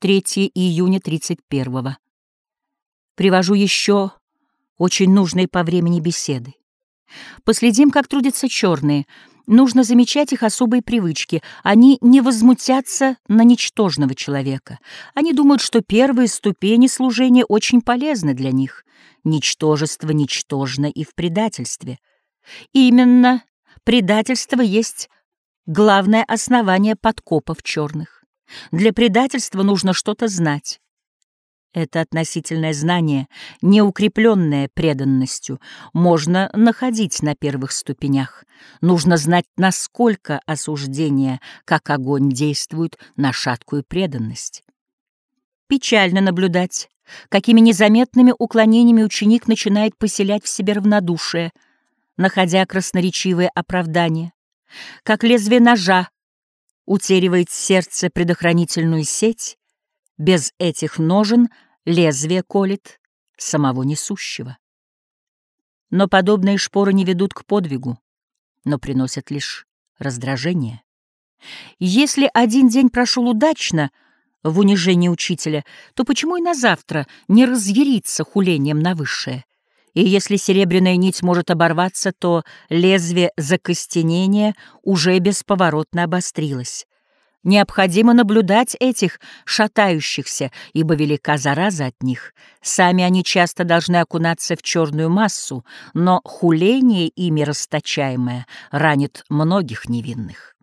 3 июня 31 -го. Привожу еще очень нужные по времени беседы. Последим, как трудятся черные. Нужно замечать их особые привычки. Они не возмутятся на ничтожного человека. Они думают, что первые ступени служения очень полезны для них. Ничтожество ничтожно и в предательстве. Именно предательство есть главное основание подкопов черных. Для предательства нужно что-то знать. Это относительное знание, не укрепленное преданностью, можно находить на первых ступенях. Нужно знать, насколько осуждение, как огонь, действует на шаткую преданность. Печально наблюдать, какими незаметными уклонениями ученик начинает поселять в себе равнодушие, находя красноречивые оправдания, как лезвие ножа утеривает сердце предохранительную сеть, без этих ножен лезвие колет самого несущего. Но подобные шпоры не ведут к подвигу, но приносят лишь раздражение. Если один день прошел удачно в унижении учителя, то почему и на завтра не разъяриться хулением на высшее? И если серебряная нить может оборваться, то лезвие закостенения уже бесповоротно обострилось. Необходимо наблюдать этих шатающихся, ибо велика зараза от них. Сами они часто должны окунаться в черную массу, но хуление ими расточаемое ранит многих невинных.